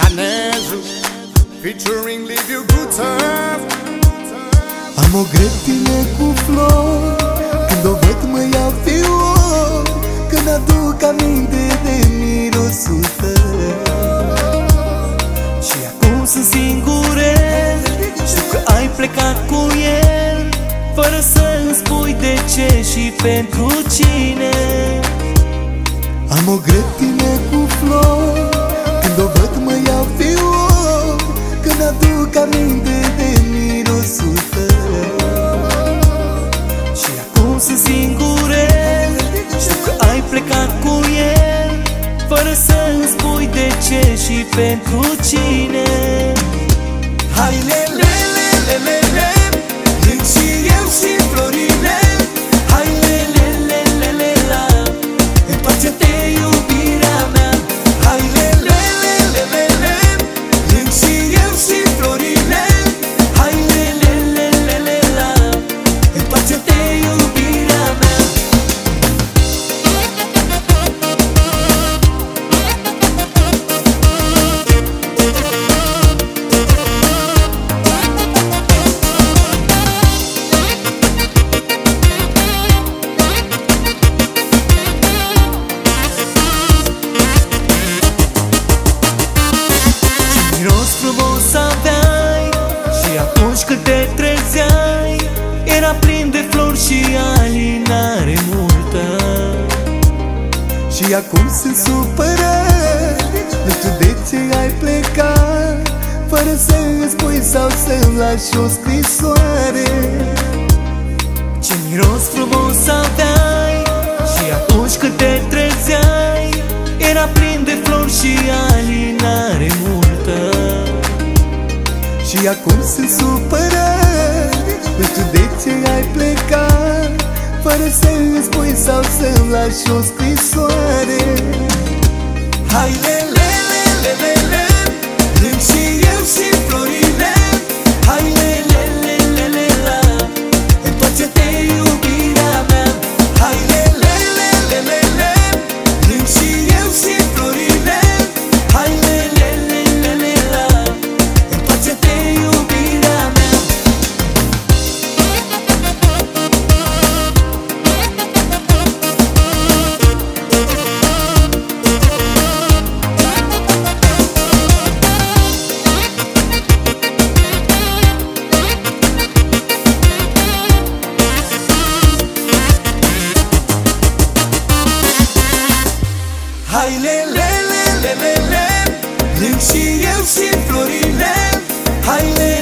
Danejo Featuring Live You Good Time Am o grătine cu flori Când o văd mă iau fior Când aduc aminte de mirosul tău. Și acum sunt singure Știu că ai plecat cu el Fără să-mi spui de ce și pentru cine. Am o grătine cu flori iau fior Când aduc aminte de mirosul tău. Și acum sunt singure Știu că ai plecat cu el. Fără să-mi spui de ce și pentru cine Și acum sunt supărat Nu știu de ce ai plecat. Fără să-mi spui sau să-mi lași o scrisoare. Ce miros frumos aveai Și atunci când te trezeai Era plin de flori și alinare multă. Și acum sunt supărat Nu știu de ce ai plecat. Fără să-mi spui sau să-mi lași o scrisoare Hai lele, lele, lele Plâng Hai le le le le le le. Plâng și eu și florile. Hai le